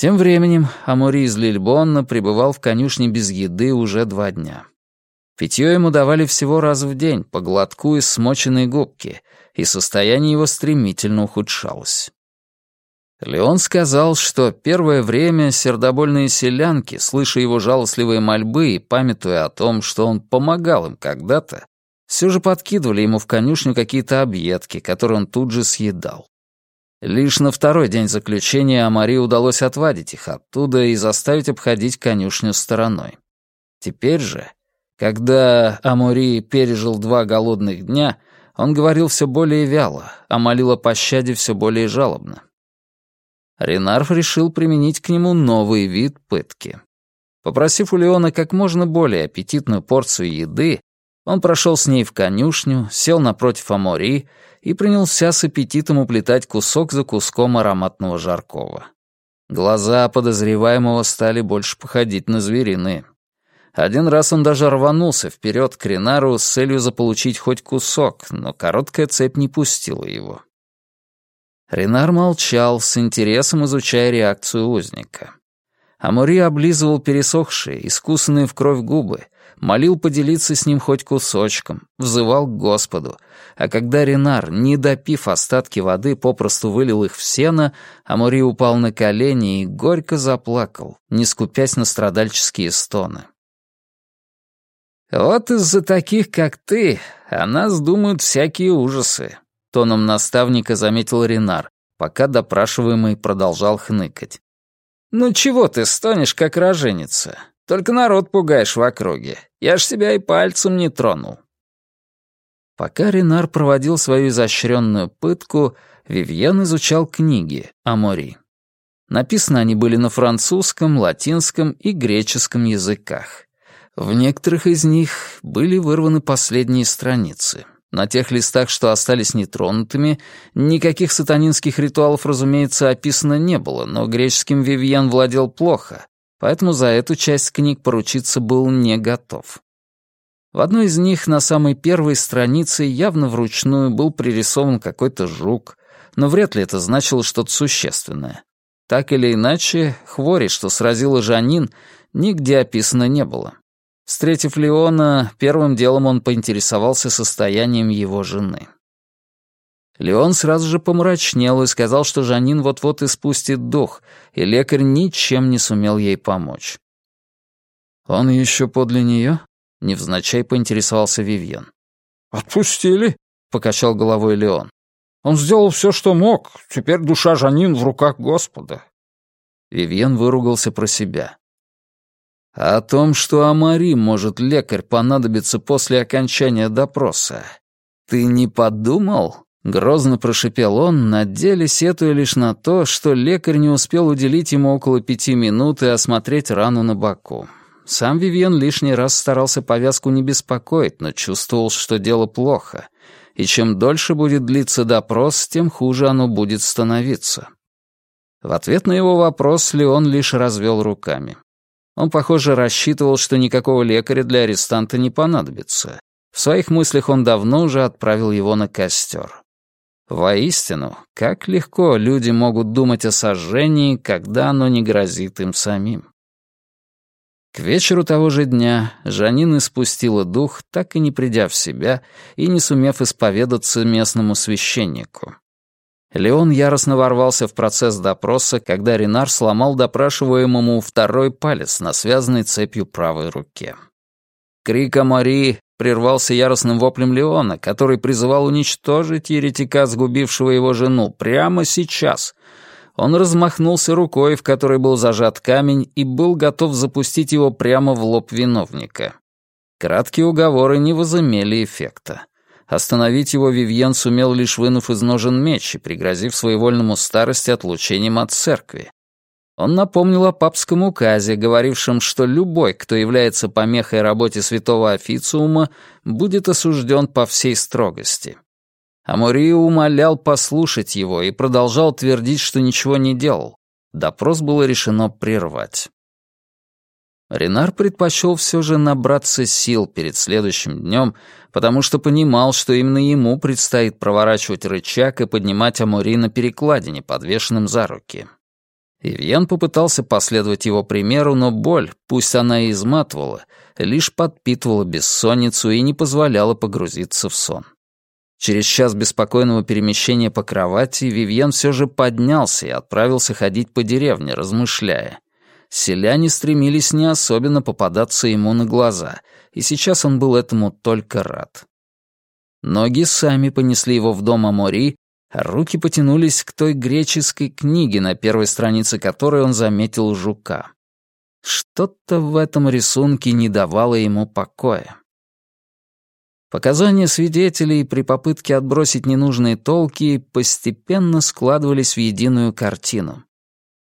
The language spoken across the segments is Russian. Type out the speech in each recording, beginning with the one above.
Тем временем Амури из Лильбонна пребывал в конюшне без еды уже два дня. Питье ему давали всего раз в день, по глотку из смоченной губки, и состояние его стремительно ухудшалось. Леон сказал, что первое время сердобольные селянки, слыша его жалостливые мольбы и памятуя о том, что он помогал им когда-то, все же подкидывали ему в конюшню какие-то объедки, которые он тут же съедал. Лишь на второй день заключения Амари удалось отвадить их оттуда и заставить обходить конюшню стороной. Теперь же, когда Амори пережил два голодных дня, он говорил все более вяло, а молил о пощаде все более жалобно. Ренарф решил применить к нему новый вид пытки. Попросив у Леона как можно более аппетитную порцию еды, он прошел с ней в конюшню, сел напротив Амори и принялся с аппетитом уплетать кусок за куском ароматного жаркого. Глаза подозреваемого стали больше походить на звериные. Один раз он даже рванулся вперед к Ренару с целью заполучить хоть кусок, но короткая цепь не пустила его. Ренар молчал, с интересом изучая реакцию узника. Амури облизывал пересохшие, искусанные в кровь губы, молил поделиться с ним хоть кусочком, взывал к Господу, а когда Ренар, не допив остатки воды, попросту вылил их в сено, Амури упал на колени и горько заплакал, не скупясь на страдальческие стоны. «Вот из-за таких, как ты, о нас думают всякие ужасы», — тоном наставника заметил Ренар, пока допрашиваемый продолжал хныкать. «Ну чего ты стонешь, как роженица? Только народ пугаешь в округе. Я ж себя и пальцем не тронул». Пока Ренар проводил свою изощренную пытку, Вивьен изучал книги о Мори. Написаны они были на французском, латинском и греческом языках. В некоторых из них были вырваны последние страницы. На тех листах, что остались нетронутыми, никаких сатанинских ритуалов, разумеется, описано не было, но греческим Вивьен владел плохо, поэтому за эту часть книг поручиться был не готов. В одной из них на самой первой странице явно вручную был пририсован какой-то жук, но вряд ли это значило что-то существенное. Так или иначе, хвори, что сразила Жанин, нигде описано не было. Встретив Леона, первым делом он поинтересовался состоянием его жены. Леон сразу же помрачнел и сказал, что Жанин вот-вот испустит дух, и лекарь ничем не сумел ей помочь. «Он еще подле нее?» — невзначай поинтересовался Вивьен. «Отпустили», — покачал головой Леон. «Он сделал все, что мог. Теперь душа Жанин в руках Господа». Вивьен выругался про себя. О том, что Амари может лекарь понадобиться после окончания допроса. Ты не подумал? Грозно прошипел он, на деле сетуя лишь на то, что лекарь не успел уделить ему около пяти минут и осмотреть рану на боку. Сам Вивьен лишний раз старался повязку не беспокоить, но чувствовал, что дело плохо. И чем дольше будет длиться допрос, тем хуже оно будет становиться. В ответ на его вопрос Леон лишь развел руками. Он, похоже, рассчитывал, что никакого лекаря для арестанта не понадобится. В своих мыслях он давно уже отправил его на костер. Воистину, как легко люди могут думать о сожжении, когда оно не грозит им самим. К вечеру того же дня Жанин испустила дух, так и не придя в себя и не сумев исповедаться местному священнику. Леон яростно ворвался в процесс допроса, когда Ренар сломал допрашиваемому второй палец на связанной цепью правой руке. Крик Амари прервался яростным воплем Леона, который призывал уничтожить еретика, сгубившего его жену, прямо сейчас. Он размахнулся рукой, в которой был зажат камень, и был готов запустить его прямо в лоб виновника. Краткие уговоры не возымели эффекта. Остановить его Вивьен сумел лишь вынув из ножен меч и пригрозив своевольному старости отлучением от церкви. Он напомнил о папском указе, говорившем, что любой, кто является помехой работе святого официума, будет осужден по всей строгости. Аморио умолял послушать его и продолжал твердить, что ничего не делал. Допрос было решено прервать. Ренар предпочел все же набраться сил перед следующим днем, потому что понимал, что именно ему предстоит проворачивать рычаг и поднимать Амури на перекладине, подвешенным за руки. Ивьен попытался последовать его примеру, но боль, пусть она и изматывала, лишь подпитывала бессонницу и не позволяла погрузиться в сон. Через час беспокойного перемещения по кровати Вивьен все же поднялся и отправился ходить по деревне, размышляя. Селяне стремились не особенно попадаться ему на глаза, и сейчас он был этому только рад. Ноги сами понесли его в дом Амори, руки потянулись к той греческой книге, на первой странице которой он заметил жука. Что-то в этом рисунке не давало ему покоя. Показания свидетелей при попытке отбросить ненужные толки постепенно складывались в единую картину.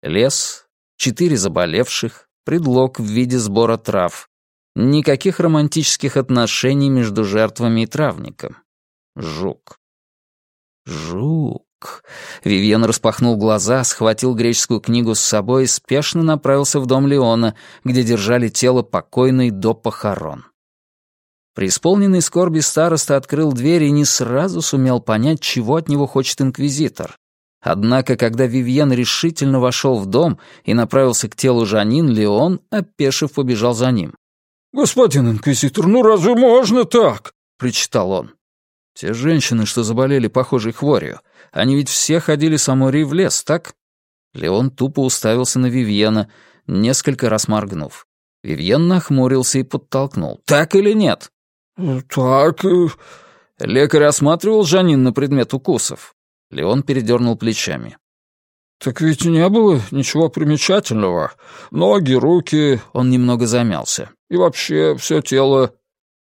Лес, четыре заболевших, предлог в виде сбора трав. Никаких романтических отношений между жертвами и травником. Жук. Жук. Вивьен распахнул глаза, схватил греческую книгу с собой и спешно направился в дом Леона, где держали тело покойной до похорон. При исполненной скорби староста открыл дверь и не сразу сумел понять, чего от него хочет инквизитор. Однако, когда Вивьен решительно вошел в дом и направился к телу Жанин, Леон, опешив, побежал за ним. «Господин инквизитор, ну разве можно так?» — причитал он. Те женщины, что заболели похожей хворью, они ведь все ходили с Амори в лес, так? Леон тупо уставился на Вивьена, несколько раз моргнув. Вивьен нахмурился и подтолкнул. «Так или нет?» «Так...» э, Лекарь осматривал Жанин на предмет укусов. Леон передернул плечами. «Так ведь не было ничего примечательного. Ноги, руки...» Он немного замялся. «И вообще все тело...»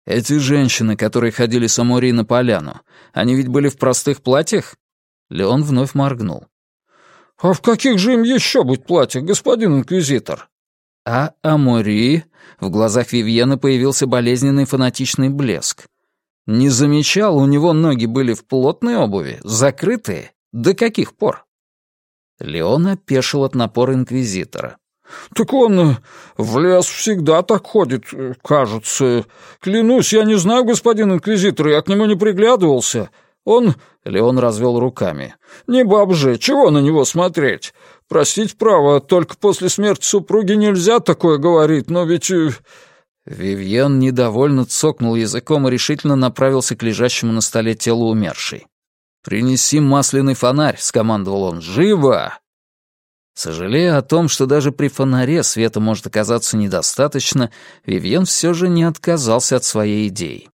Эти женщины, которые ходили с Амори на поляну, они ведь были в простых платьях? Леон вновь моргнул. «А в каких же им еще быть платьях, господин инквизитор?» А Амори... В глазах Вивьена появился болезненный фанатичный блеск. Не замечал, у него ноги были в плотной обуви, закрытые. До каких пор? Леон опешил от напора инквизитора. «Так он э, в лес всегда так ходит, э, кажется. Клянусь, я не знаю, господин инквизитор, я к нему не приглядывался. Он...» — Леон развел руками. «Не баб же, чего на него смотреть? Простить право, только после смерти супруги нельзя такое говорить, но ведь...» э, Вивьен недовольно цокнул языком и решительно направился к лежащему на столе телу умершей. «Принеси масляный фонарь», — скомандовал он. «Живо!» Сожалея о том, что даже при фонаре света может оказаться недостаточно, Вивьен все же не отказался от своей идеи.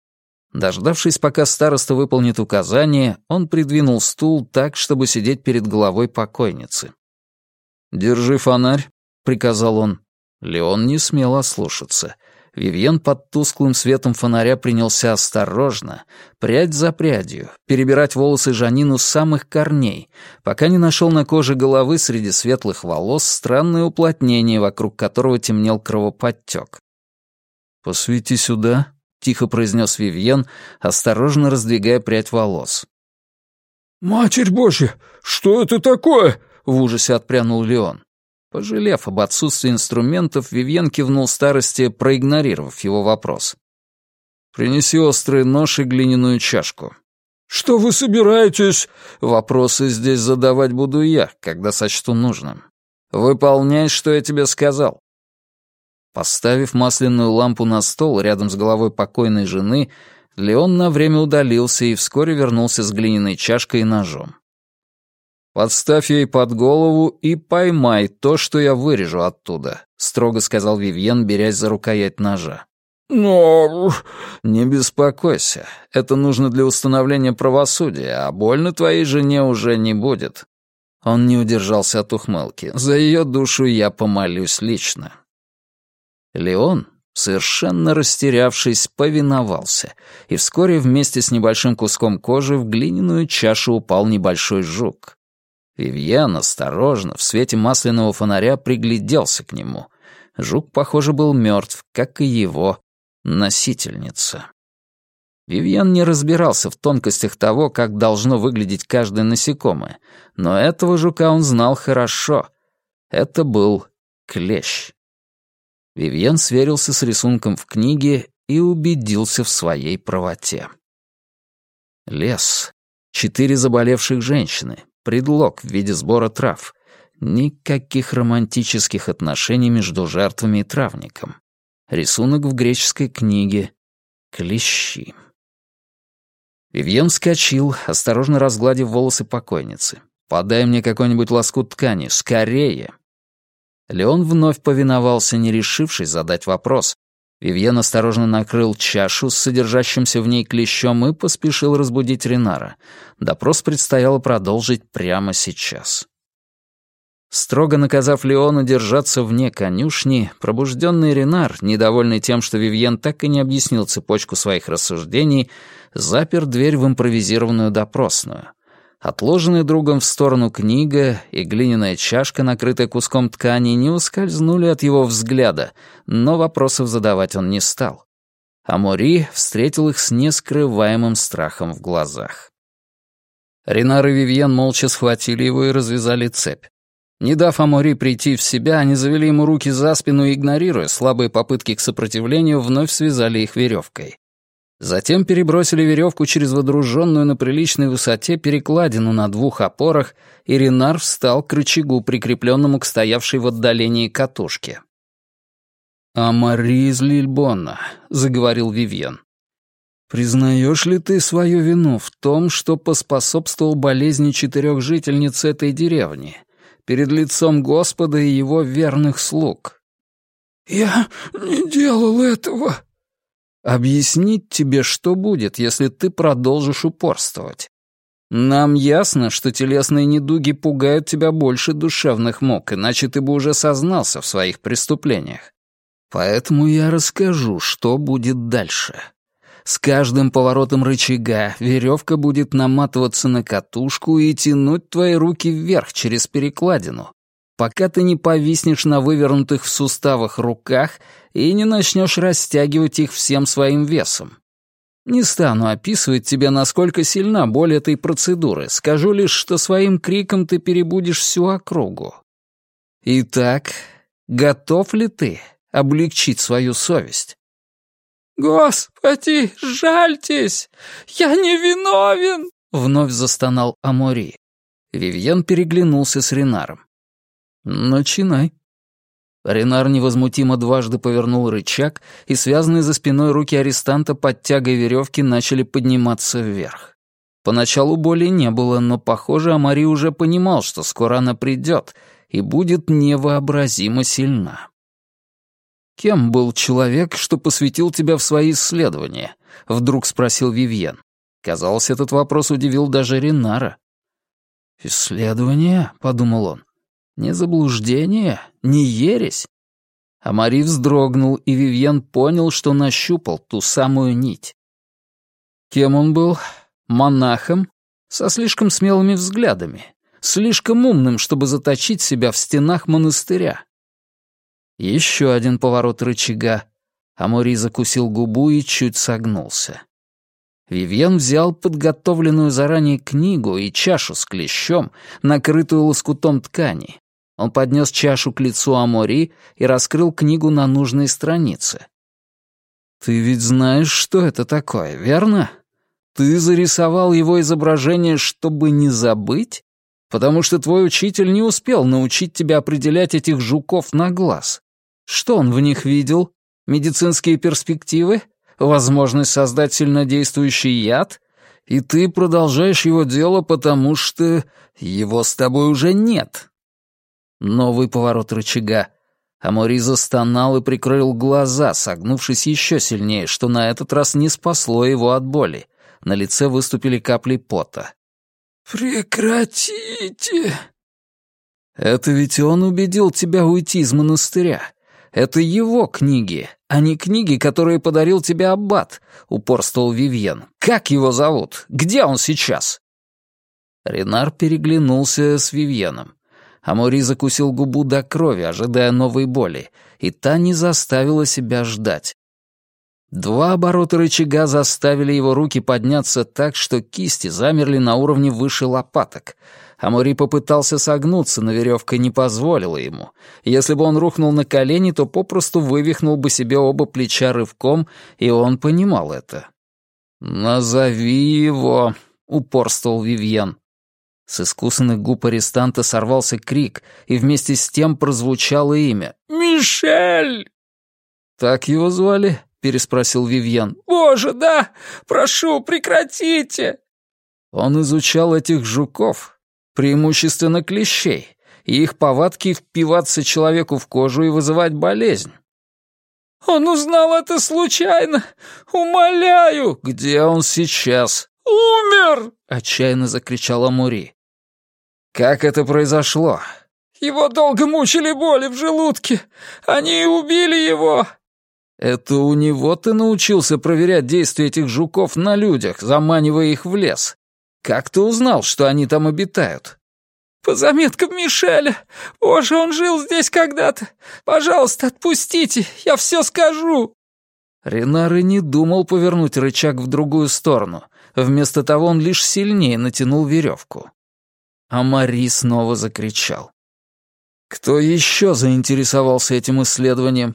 Дождавшись, пока староста выполнит указание, он придвинул стул так, чтобы сидеть перед головой покойницы. «Держи фонарь», — приказал он. Леон не смел ослушаться. Вивьен под тусклым светом фонаря принялся осторожно, прядь за прядью, перебирать волосы Жанину с самых корней, пока не нашел на коже головы среди светлых волос странное уплотнение, вокруг которого темнел кровоподтек. «Посвети сюда», — тихо произнес Вивьен, осторожно раздвигая прядь волос. «Матерь Божья, что это такое?» — в ужасе отпрянул Леон. Пожалев об отсутствии инструментов, Вивьен кивнул старости, проигнорировав его вопрос. «Принеси острый нож и глиняную чашку». «Что вы собираетесь?» «Вопросы здесь задавать буду я, когда сочту нужным. Выполняй, что я тебе сказал». Поставив масляную лампу на стол рядом с головой покойной жены, Леон на время удалился и вскоре вернулся с глиняной чашкой и ножом. «Подставь ей под голову и поймай то, что я вырежу оттуда», — строго сказал Вивьен, берясь за рукоять ножа. «Но...» «Не беспокойся. Это нужно для установления правосудия, а больно твоей жене уже не будет». Он не удержался от ухмылки. «За ее душу я помолюсь лично». Леон, совершенно растерявшись, повиновался, и вскоре вместе с небольшим куском кожи в глиняную чашу упал небольшой жук. Вивьен осторожно в свете масляного фонаря пригляделся к нему. Жук, похоже, был мертв, как и его носительница. Вивьен не разбирался в тонкостях того, как должно выглядеть каждое насекомое, но этого жука он знал хорошо. Это был клещ. Вивьен сверился с рисунком в книге и убедился в своей правоте. Лес. Четыре заболевших женщины, предлог в виде сбора трав. Никаких романтических отношений между жертвами и травником. Рисунок в греческой книге. Клещи. Вивьен вскочил, осторожно разгладив волосы покойницы. «Подай мне какой-нибудь лоскут ткани, скорее!» Леон вновь повиновался, не решившись задать вопрос. Вивьен осторожно накрыл чашу с содержащимся в ней клещом и поспешил разбудить Ренара. Допрос предстояло продолжить прямо сейчас. Строго наказав Леону держаться вне конюшни, пробужденный Ренар, недовольный тем, что Вивьен так и не объяснил цепочку своих рассуждений, запер дверь в импровизированную допросную. Отложенная другом в сторону книга и глиняная чашка, накрытая куском ткани, не ускользнули от его взгляда, но вопросов задавать он не стал. Амори встретил их с нескрываемым страхом в глазах. Ренар и Вивьен молча схватили его и развязали цепь. Не дав Амори прийти в себя, они завели ему руки за спину и, игнорируя слабые попытки к сопротивлению, вновь связали их веревкой. Затем перебросили веревку через водруженную на приличной высоте перекладину на двух опорах, и Ренар встал к рычагу, прикрепленному к стоявшей в отдалении катушке. «Амари из Лильбона», — заговорил Вивьен. «Признаешь ли ты свою вину в том, что поспособствовал болезни четырех жительниц этой деревни?» перед лицом Господа и его верных слуг. «Я не делал этого». «Объяснить тебе, что будет, если ты продолжишь упорствовать. Нам ясно, что телесные недуги пугают тебя больше душевных мук, иначе ты бы уже сознался в своих преступлениях. Поэтому я расскажу, что будет дальше». С каждым поворотом рычага веревка будет наматываться на катушку и тянуть твои руки вверх через перекладину, пока ты не повиснешь на вывернутых в суставах руках и не начнешь растягивать их всем своим весом. Не стану описывать тебе, насколько сильна боль этой процедуры, скажу лишь, что своим криком ты перебудешь всю округу. Итак, готов ли ты облегчить свою совесть? «Господи, жальтесь! Я не виновен!» — вновь застонал Амори. Вивьен переглянулся с Ренаром. «Начинай». Ренар невозмутимо дважды повернул рычаг, и связанные за спиной руки арестанта под тягой веревки начали подниматься вверх. Поначалу боли не было, но, похоже, Амари уже понимал, что скоро она придет и будет невообразимо сильна. «Кем был человек, что посвятил тебя в свои исследования?» — вдруг спросил Вивьен. Казалось, этот вопрос удивил даже Ренара. «Исследование?» — подумал он. «Не заблуждение? Не ересь?» А Мари вздрогнул, и Вивьен понял, что нащупал ту самую нить. Кем он был? Монахом? Со слишком смелыми взглядами. Слишком умным, чтобы заточить себя в стенах монастыря. Еще один поворот рычага. Амори закусил губу и чуть согнулся. Вивьен взял подготовленную заранее книгу и чашу с клещом, накрытую лоскутом ткани. Он поднес чашу к лицу Амори и раскрыл книгу на нужной странице. «Ты ведь знаешь, что это такое, верно? Ты зарисовал его изображение, чтобы не забыть? Потому что твой учитель не успел научить тебя определять этих жуков на глаз. Что он в них видел? Медицинские перспективы? Возможность создать сильнодействующий яд? И ты продолжаешь его дело, потому что его с тобой уже нет. Новый поворот рычага. Амори застонал и прикрыл глаза, согнувшись еще сильнее, что на этот раз не спасло его от боли. На лице выступили капли пота. «Прекратите!» «Это ведь он убедил тебя уйти из монастыря. Это его книги, а не книги, которые подарил тебе Аббат», — упорствовал Вивьен. «Как его зовут? Где он сейчас?» Ренар переглянулся с Вивьеном. Амори закусил губу до крови, ожидая новой боли, и та не заставила себя ждать. Два оборота рычага заставили его руки подняться так, что кисти замерли на уровне выше лопаток — Амори попытался согнуться, но веревка не позволила ему. Если бы он рухнул на колени, то попросту вывихнул бы себе оба плеча рывком, и он понимал это. «Назови его», — упорствовал Вивьен. С искусанных губ арестанта сорвался крик, и вместе с тем прозвучало имя. «Мишель!» «Так его звали?» — переспросил Вивьен. «Боже, да! Прошу, прекратите!» Он изучал этих жуков, преимущественно клещей, и их повадки впиваться человеку в кожу и вызывать болезнь. «Он узнал это случайно! Умоляю!» «Где он сейчас?» «Умер!» — отчаянно закричала Мури. «Как это произошло?» «Его долго мучили боли в желудке. Они убили его!» «Это у него ты научился проверять действия этих жуков на людях, заманивая их в лес. Как ты узнал, что они там обитают?» «По заметкам Мишеля. Боже, он жил здесь когда-то. Пожалуйста, отпустите, я все скажу». Ренар и не думал повернуть рычаг в другую сторону. Вместо того он лишь сильнее натянул веревку. А Мари снова закричал. Кто еще заинтересовался этим исследованием?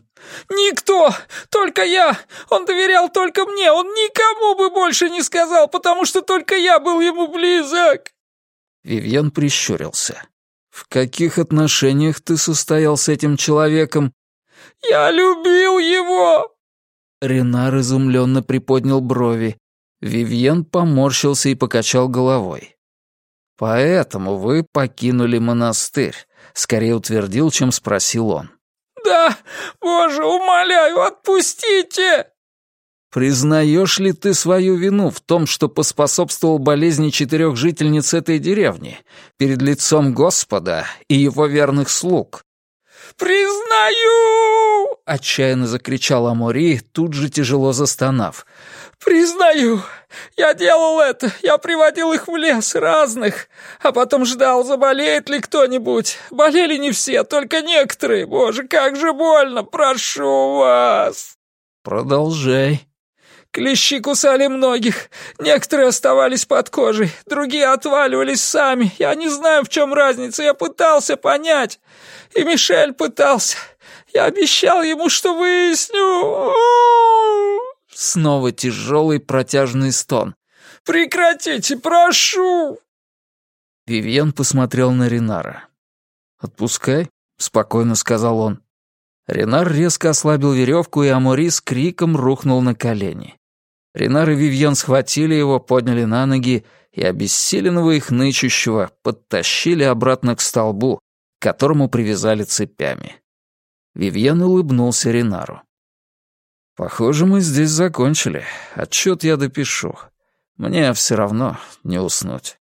«Никто! Только я! Он доверял только мне! Он никому бы больше не сказал, потому что только я был ему близок!» Вивьен прищурился. «В каких отношениях ты состоял с этим человеком?» «Я любил его!» Ренар изумленно приподнял брови. Вивьен поморщился и покачал головой. «Поэтому вы покинули монастырь», — скорее утвердил, чем спросил он. «Да, боже, умоляю, отпустите!» «Признаешь ли ты свою вину в том, что поспособствовал болезни четырех жительниц этой деревни перед лицом Господа и его верных слуг?» «Признаю!» — отчаянно закричал Амори, тут же тяжело застонав. «Признаю, я делал это, я приводил их в лес разных, а потом ждал, заболеет ли кто-нибудь. Болели не все, только некоторые. Боже, как же больно, прошу вас!» «Продолжай». Клещи кусали многих, некоторые оставались под кожей, другие отваливались сами. Я не знаю, в чем разница, я пытался понять. И Мишель пытался. Я обещал ему, что выясню. Снова тяжелый протяжный стон. «Прекратите, прошу!» Вивьен посмотрел на Ренара. «Отпускай», — спокойно сказал он. Ренар резко ослабил веревку, и Амори с криком рухнул на колени. Ренар и Вивьен схватили его, подняли на ноги и, обессиленного их нычущего, подтащили обратно к столбу, к которому привязали цепями. Вивьен улыбнулся Ренару. «Похоже, мы здесь закончили. Отчет я допишу. Мне все равно не уснуть».